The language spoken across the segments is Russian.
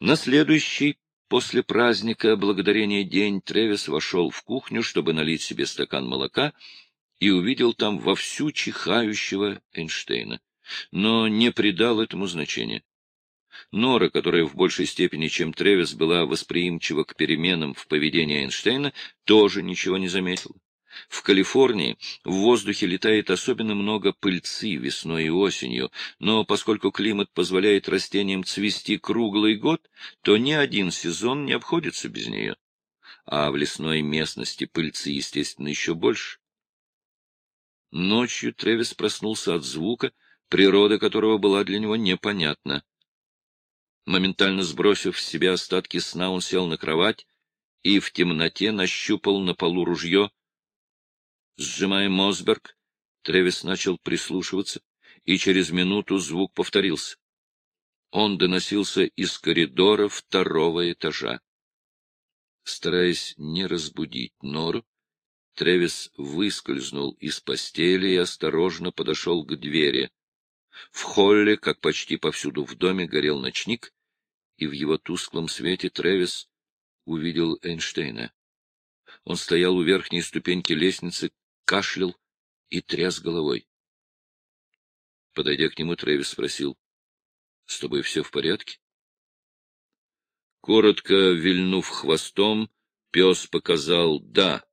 На следующий после праздника благодарения день Тревис вошел в кухню, чтобы налить себе стакан молока, и увидел там вовсю чихающего Эйнштейна, но не придал этому значения. Нора, которая в большей степени, чем Тревис, была восприимчива к переменам в поведении Эйнштейна, тоже ничего не заметила. В Калифорнии в воздухе летает особенно много пыльцы весной и осенью, но поскольку климат позволяет растениям цвести круглый год, то ни один сезон не обходится без нее. А в лесной местности пыльцы, естественно, еще больше. Ночью Тревис проснулся от звука, природа которого была для него непонятна. Моментально сбросив с себя остатки сна, он сел на кровать и в темноте нащупал на полу ружье. Сжимая Мосберг, Тревис начал прислушиваться, и через минуту звук повторился. Он доносился из коридора второго этажа. Стараясь не разбудить Нору, Тревис выскользнул из постели и осторожно подошел к двери. В холле, как почти повсюду в доме, горел ночник, и в его тусклом свете Тревис увидел Эйнштейна. Он стоял у верхней ступеньки лестницы, кашлял и тряс головой. Подойдя к нему, Тревис спросил, — С тобой все в порядке? Коротко вильнув хвостом, пес показал «да».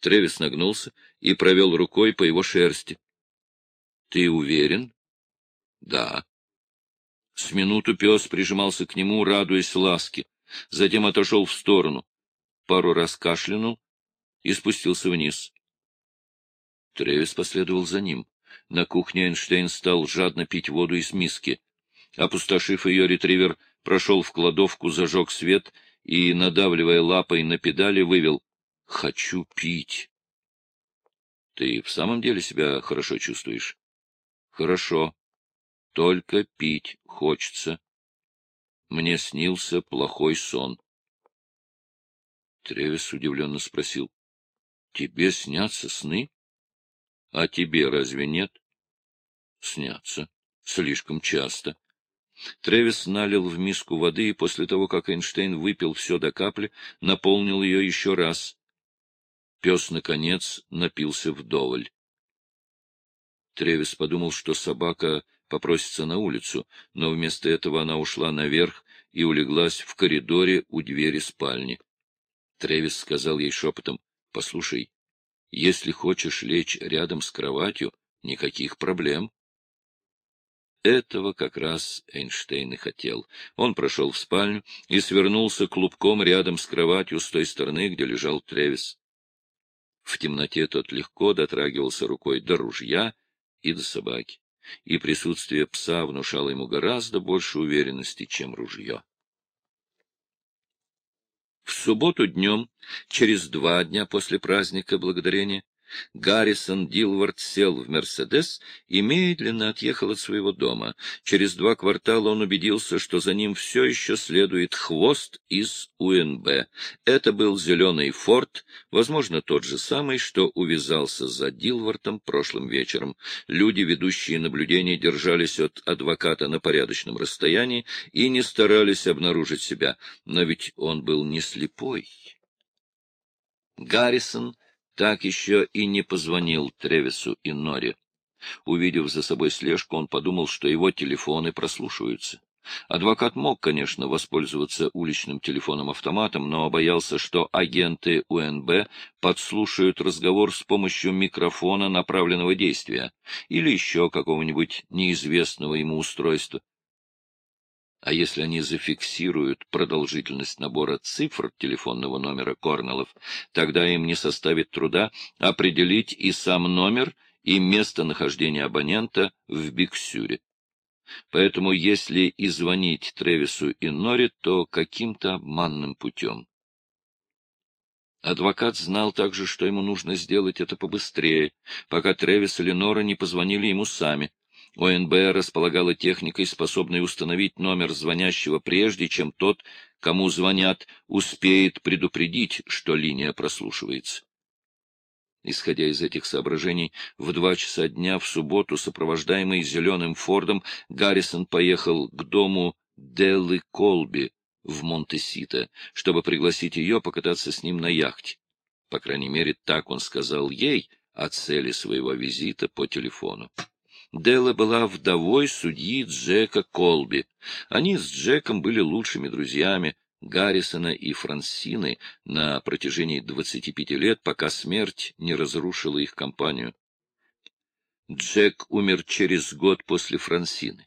Тревис нагнулся и провел рукой по его шерсти. — Ты уверен? — Да. С минуту пес прижимался к нему, радуясь ласке, затем отошел в сторону, пару раз кашлянул и спустился вниз. Тревис последовал за ним. На кухне Эйнштейн стал жадно пить воду из миски. Опустошив ее, ретривер прошел в кладовку, зажег свет и, надавливая лапой на педали, вывел «Хочу пить». — Ты в самом деле себя хорошо чувствуешь? — Хорошо. Только пить хочется. Мне снился плохой сон. Тревис удивленно спросил. — Тебе снятся сны? — А тебе разве нет? — Снятся. Слишком часто. Тревис налил в миску воды и после того, как Эйнштейн выпил все до капли, наполнил ее еще раз. Пес, наконец, напился вдоволь. Тревис подумал, что собака попросится на улицу, но вместо этого она ушла наверх и улеглась в коридоре у двери спальни. Тревис сказал ей шепотом, — Послушай, если хочешь лечь рядом с кроватью, никаких проблем. Этого как раз Эйнштейн и хотел. Он прошел в спальню и свернулся клубком рядом с кроватью с той стороны, где лежал Тревис. В темноте тот легко дотрагивался рукой до ружья и до собаки и присутствие пса внушало ему гораздо больше уверенности, чем ружье. В субботу днем, через два дня после праздника Благодарения, Гаррисон Дилвард сел в «Мерседес» и медленно отъехал от своего дома. Через два квартала он убедился, что за ним все еще следует хвост из УНБ. Это был зеленый «Форд», возможно, тот же самый, что увязался за Дилвартом прошлым вечером. Люди, ведущие наблюдение, держались от адвоката на порядочном расстоянии и не старались обнаружить себя, но ведь он был не слепой. Гаррисон так еще и не позвонил Тревису и Норе. Увидев за собой слежку, он подумал, что его телефоны прослушиваются. Адвокат мог, конечно, воспользоваться уличным телефоном-автоматом, но боялся, что агенты УНБ подслушают разговор с помощью микрофона направленного действия или еще какого-нибудь неизвестного ему устройства. А если они зафиксируют продолжительность набора цифр телефонного номера Корнеллов, тогда им не составит труда определить и сам номер, и местонахождение абонента в Биксюре. Поэтому если и звонить Тревису и Нори, то каким-то обманным путем. Адвокат знал также, что ему нужно сделать это побыстрее, пока Тревис или Нора не позвонили ему сами. ОНБ располагала техникой, способной установить номер звонящего прежде, чем тот, кому звонят, успеет предупредить, что линия прослушивается. Исходя из этих соображений, в два часа дня в субботу, сопровождаемый зеленым Фордом, Гаррисон поехал к дому Деллы Колби в Монтесита, чтобы пригласить ее покататься с ним на яхте. По крайней мере, так он сказал ей о цели своего визита по телефону. Делла была вдовой судьи Джека Колби. Они с Джеком были лучшими друзьями Гаррисона и Франсины на протяжении 25 лет, пока смерть не разрушила их компанию. Джек умер через год после Франсины.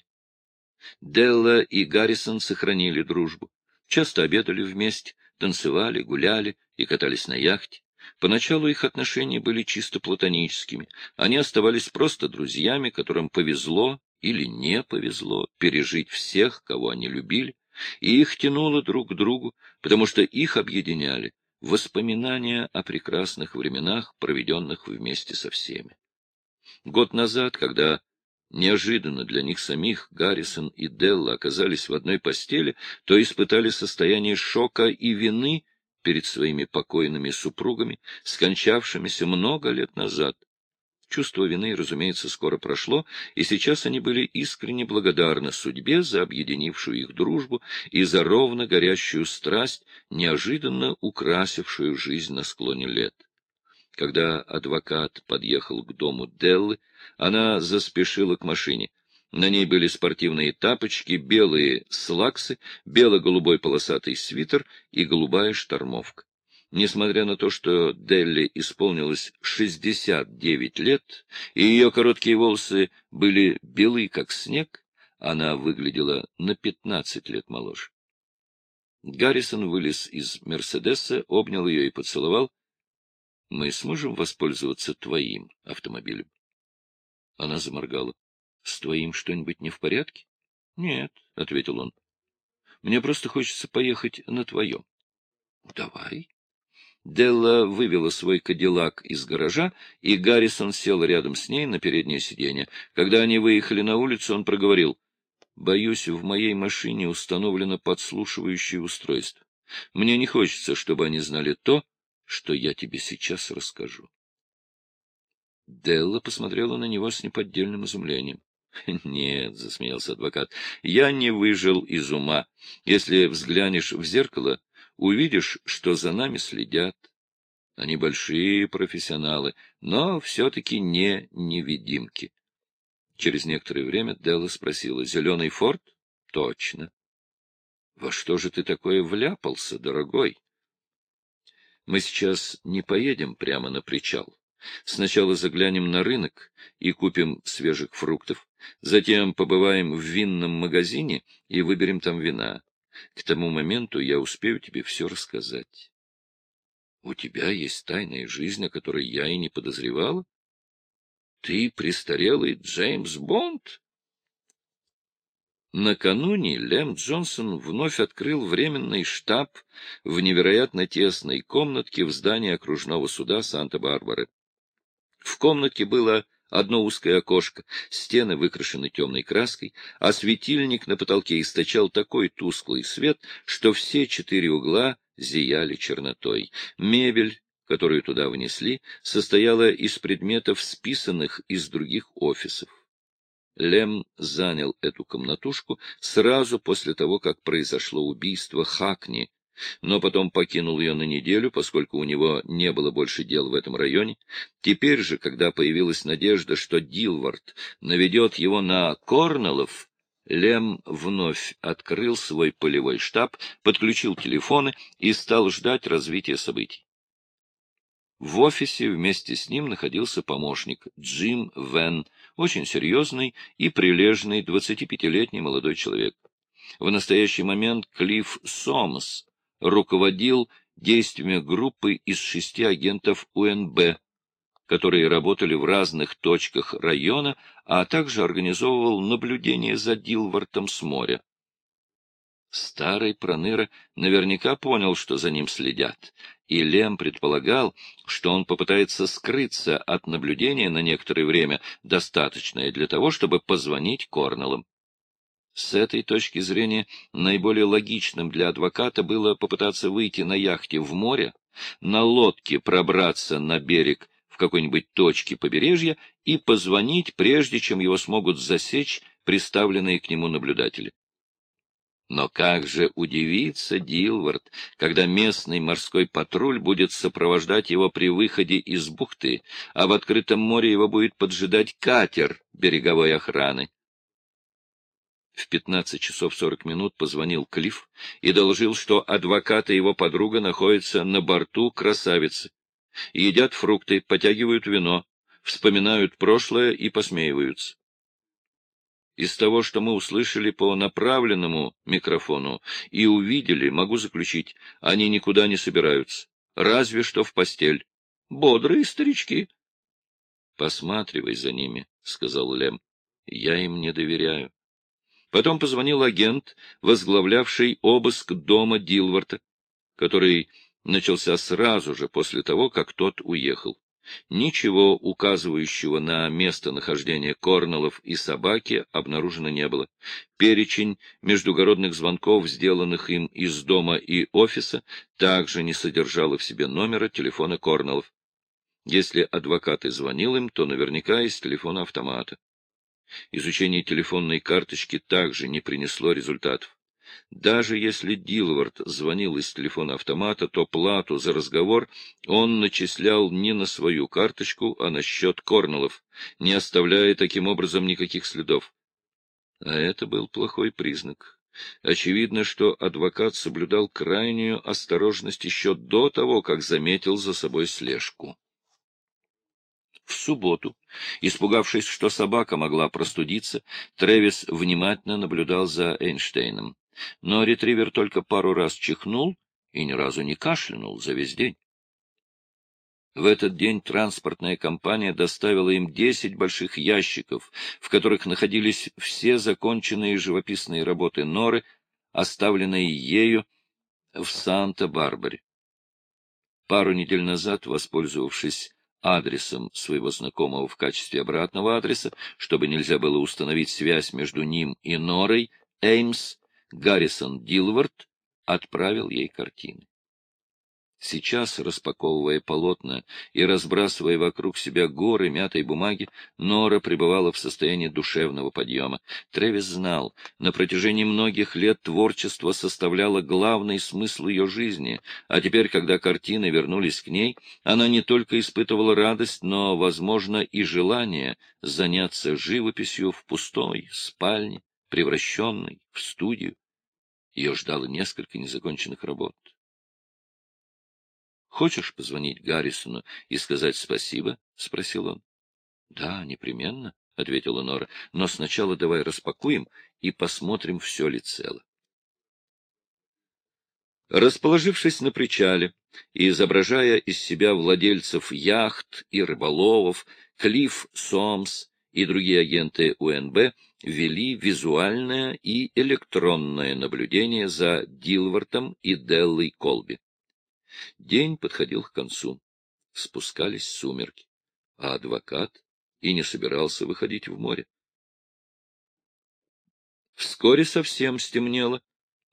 Делла и Гаррисон сохранили дружбу. Часто обедали вместе, танцевали, гуляли и катались на яхте. Поначалу их отношения были чисто платоническими. Они оставались просто друзьями, которым повезло или не повезло пережить всех, кого они любили, и их тянуло друг к другу, потому что их объединяли воспоминания о прекрасных временах, проведенных вместе со всеми. Год назад, когда неожиданно для них самих Гаррисон и Делла оказались в одной постели, то испытали состояние шока и вины перед своими покойными супругами, скончавшимися много лет назад. Чувство вины, разумеется, скоро прошло, и сейчас они были искренне благодарны судьбе за объединившую их дружбу и за ровно горящую страсть, неожиданно украсившую жизнь на склоне лет. Когда адвокат подъехал к дому Деллы, она заспешила к машине. На ней были спортивные тапочки, белые слаксы, бело-голубой полосатый свитер и голубая штормовка. Несмотря на то, что Делли исполнилось 69 лет, и ее короткие волосы были белые, как снег, она выглядела на 15 лет моложе. Гаррисон вылез из «Мерседеса», обнял ее и поцеловал мы сможем воспользоваться твоим автомобилем? Она заморгала. — С твоим что-нибудь не в порядке? — Нет, — ответил он. — Мне просто хочется поехать на твоем. — Давай. Делла вывела свой кадиллак из гаража, и Гаррисон сел рядом с ней на переднее сиденье. Когда они выехали на улицу, он проговорил. — Боюсь, в моей машине установлено подслушивающее устройство. Мне не хочется, чтобы они знали то, что я тебе сейчас расскажу. Делла посмотрела на него с неподдельным изумлением. — Нет, — засмеялся адвокат, — я не выжил из ума. Если взглянешь в зеркало, увидишь, что за нами следят. Они большие профессионалы, но все-таки не невидимки. Через некоторое время Делла спросила, — Зеленый форт? — Точно. — Во что же ты такое вляпался, дорогой? Мы сейчас не поедем прямо на причал. Сначала заглянем на рынок и купим свежих фруктов, затем побываем в винном магазине и выберем там вина. К тому моменту я успею тебе все рассказать. У тебя есть тайная жизнь, о которой я и не подозревала? Ты престарелый Джеймс Бонд? Накануне Лем Джонсон вновь открыл временный штаб в невероятно тесной комнатке в здании окружного суда Санта-Барбары. В комнатке было одно узкое окошко, стены выкрашены темной краской, а светильник на потолке источал такой тусклый свет, что все четыре угла зияли чернотой. Мебель, которую туда внесли, состояла из предметов, списанных из других офисов. Лем занял эту комнатушку сразу после того, как произошло убийство Хакни, но потом покинул ее на неделю, поскольку у него не было больше дел в этом районе. Теперь же, когда появилась надежда, что Дилвард наведет его на Корнеллов, Лем вновь открыл свой полевой штаб, подключил телефоны и стал ждать развития событий. В офисе вместе с ним находился помощник Джим Вен, очень серьезный и прилежный 25-летний молодой человек. В настоящий момент Клифф Сомс руководил действиями группы из шести агентов УНБ, которые работали в разных точках района, а также организовывал наблюдение за Дилвартом с моря. Старый Проныра наверняка понял, что за ним следят, и Лем предполагал, что он попытается скрыться от наблюдения на некоторое время, достаточное для того, чтобы позвонить Корнеллам. С этой точки зрения наиболее логичным для адвоката было попытаться выйти на яхте в море, на лодке пробраться на берег в какой-нибудь точке побережья и позвонить, прежде чем его смогут засечь приставленные к нему наблюдатели. Но как же удивится Дилвард, когда местный морской патруль будет сопровождать его при выходе из бухты, а в открытом море его будет поджидать катер береговой охраны. В 15 часов 40 минут позвонил Клифф и доложил, что адвокат и его подруга находятся на борту красавицы. Едят фрукты, потягивают вино, вспоминают прошлое и посмеиваются. Из того, что мы услышали по направленному микрофону и увидели, могу заключить, они никуда не собираются, разве что в постель. Бодрые старички. — Посматривай за ними, — сказал Лем. — Я им не доверяю. Потом позвонил агент, возглавлявший обыск дома Дилварта, который начался сразу же после того, как тот уехал. Ничего указывающего на местонахождение Корнеллов и собаки обнаружено не было. Перечень междугородных звонков, сделанных им из дома и офиса, также не содержал в себе номера телефона Корнеллов. Если адвокат и звонил им, то наверняка из телефона автомата. Изучение телефонной карточки также не принесло результатов. Даже если Дилвард звонил из телефона автомата, то плату за разговор он начислял не на свою карточку, а на счет Корнеллов, не оставляя таким образом никаких следов. А это был плохой признак. Очевидно, что адвокат соблюдал крайнюю осторожность еще до того, как заметил за собой слежку. В субботу, испугавшись, что собака могла простудиться, Тревис внимательно наблюдал за Эйнштейном но ретривер только пару раз чихнул и ни разу не кашлянул за весь день. В этот день транспортная компания доставила им десять больших ящиков, в которых находились все законченные живописные работы Норы, оставленные ею в Санта-Барбаре. Пару недель назад, воспользовавшись адресом своего знакомого в качестве обратного адреса, чтобы нельзя было установить связь между ним и Норой, Эймс Гаррисон Дилвард отправил ей картины. Сейчас, распаковывая полотна и разбрасывая вокруг себя горы мятой бумаги, Нора пребывала в состоянии душевного подъема. Тревис знал, на протяжении многих лет творчество составляло главный смысл ее жизни, а теперь, когда картины вернулись к ней, она не только испытывала радость, но, возможно, и желание заняться живописью в пустой спальне, превращенной в студию. Ее ждало несколько незаконченных работ. — Хочешь позвонить Гаррисону и сказать спасибо? — спросил он. — Да, непременно, — ответила Нора. — Но сначала давай распакуем и посмотрим, все ли цело. Расположившись на причале и изображая из себя владельцев яхт и рыболовов, Клифф Сомс и другие агенты УНБ вели визуальное и электронное наблюдение за Дилвартом и Деллой Колби. День подходил к концу. Спускались сумерки, а адвокат и не собирался выходить в море. Вскоре совсем стемнело,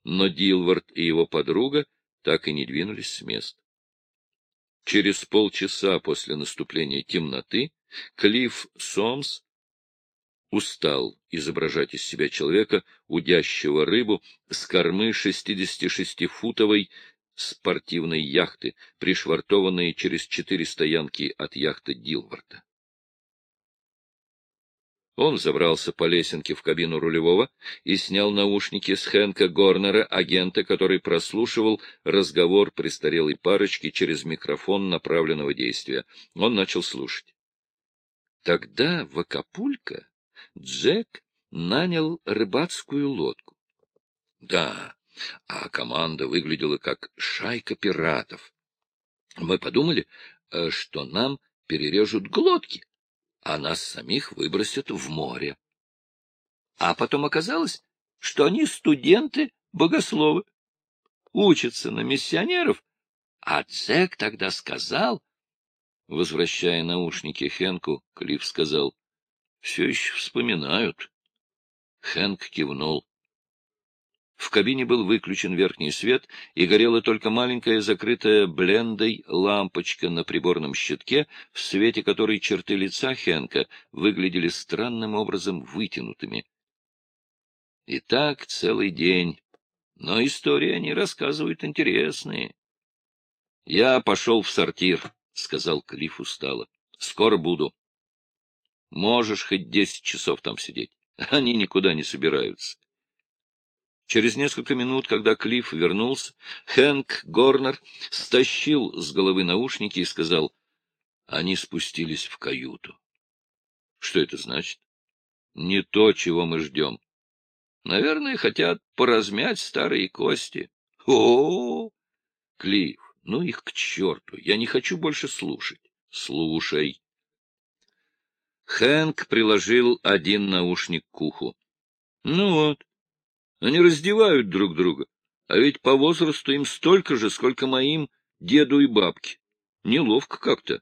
но Дилвард и его подруга так и не двинулись с места. Через полчаса после наступления темноты Клифф Сомс устал изображать из себя человека, удящего рыбу с кормы 66-футовой спортивной яхты, пришвартованной через четыре стоянки от яхты Дилварда. Он забрался по лесенке в кабину рулевого и снял наушники с Хэнка Горнера, агента, который прослушивал разговор престарелой парочки через микрофон направленного действия. Он начал слушать. Тогда в Акапулько Джек нанял рыбацкую лодку. Да, а команда выглядела как шайка пиратов. Мы подумали, э, что нам перережут глотки, а нас самих выбросят в море. А потом оказалось, что они студенты-богословы, учатся на миссионеров, а Джек тогда сказал... Возвращая наушники Хенку, Клифф сказал, все еще вспоминают. Хэнк кивнул. В кабине был выключен верхний свет, и горела только маленькая закрытая блендой лампочка на приборном щитке, в свете которой черты лица Хенка выглядели странным образом вытянутыми. И так целый день Но истории они рассказывают интересные. — Я пошел в сортир, — сказал Клифф устало. — Скоро буду. Можешь хоть десять часов там сидеть. Они никуда не собираются. Через несколько минут, когда Клифф вернулся, Хэнк Горнер стащил с головы наушники и сказал, они спустились в каюту. Что это значит? Не то, чего мы ждем. Наверное, хотят поразмять старые кости. О, -о, -о! Клифф, ну их к черту, я не хочу больше слушать. Слушай. Хэнк приложил один наушник к уху. Ну вот, они раздевают друг друга, а ведь по возрасту им столько же, сколько моим деду и бабке. Неловко как-то.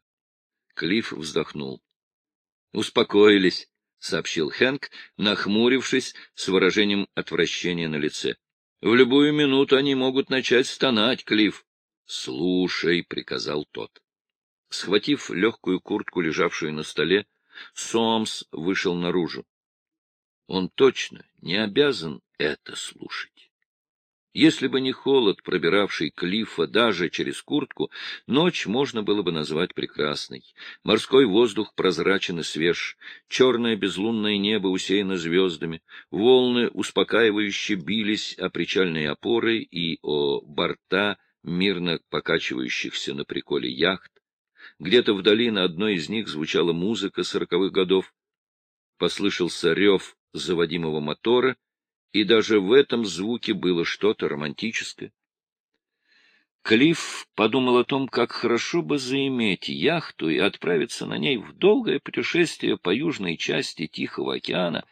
Клифф вздохнул. — Успокоились, — сообщил Хэнк, нахмурившись с выражением отвращения на лице. — В любую минуту они могут начать стонать, Клифф. — Слушай, — приказал тот. Схватив легкую куртку, лежавшую на столе, Сомс вышел наружу. Он точно не обязан это слушать. Если бы не холод, пробиравший Клиффа даже через куртку, ночь можно было бы назвать прекрасной. Морской воздух прозрачен и свеж, черное безлунное небо усеяно звездами, волны успокаивающе бились о причальные опоры и о борта мирно покачивающихся на приколе яхт. Где-то вдали на одной из них звучала музыка сороковых годов. Послышался рев заводимого мотора, и даже в этом звуке было что-то романтическое. Клифф подумал о том, как хорошо бы заиметь яхту и отправиться на ней в долгое путешествие по южной части Тихого океана,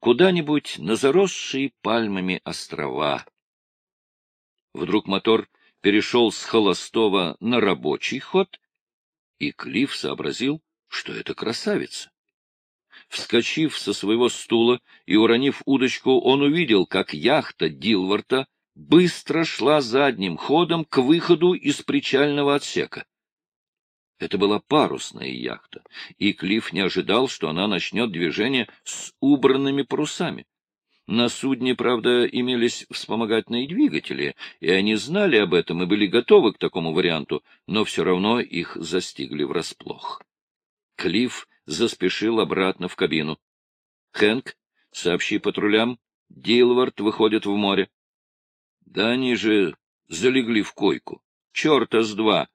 куда-нибудь на заросшие пальмами острова. Вдруг мотор перешел с холостого на рабочий ход, и Клифф сообразил, что это красавица. Вскочив со своего стула и уронив удочку, он увидел, как яхта Дилворта быстро шла задним ходом к выходу из причального отсека. Это была парусная яхта, и Клифф не ожидал, что она начнет движение с убранными парусами. На судне, правда, имелись вспомогательные двигатели, и они знали об этом и были готовы к такому варианту, но все равно их застигли врасплох. Клифф заспешил обратно в кабину. — Хэнк, сообщи патрулям, Дилвард выходит в море. — Да они же залегли в койку. Черта с два!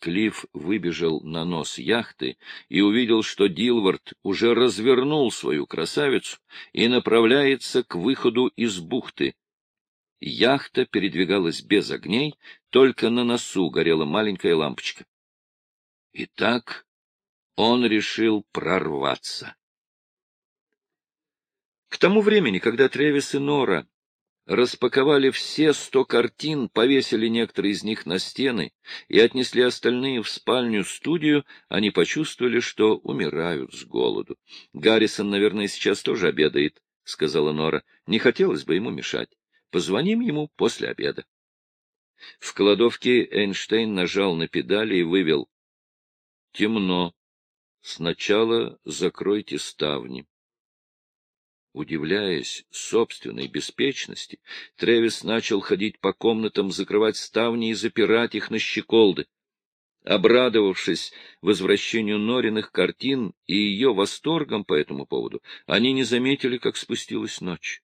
Клифф выбежал на нос яхты и увидел, что Дилвард уже развернул свою красавицу и направляется к выходу из бухты. Яхта передвигалась без огней, только на носу горела маленькая лампочка. Итак, он решил прорваться. К тому времени, когда Тревис и Нора распаковали все сто картин, повесили некоторые из них на стены и отнесли остальные в спальню-студию, они почувствовали, что умирают с голоду. — Гаррисон, наверное, сейчас тоже обедает, — сказала Нора. — Не хотелось бы ему мешать. Позвоним ему после обеда. В кладовке Эйнштейн нажал на педали и вывел. — Темно. Сначала закройте ставни. Удивляясь собственной беспечности, Тревис начал ходить по комнатам, закрывать ставни и запирать их на щеколды. Обрадовавшись возвращению Нориных картин и ее восторгом по этому поводу, они не заметили, как спустилась ночь.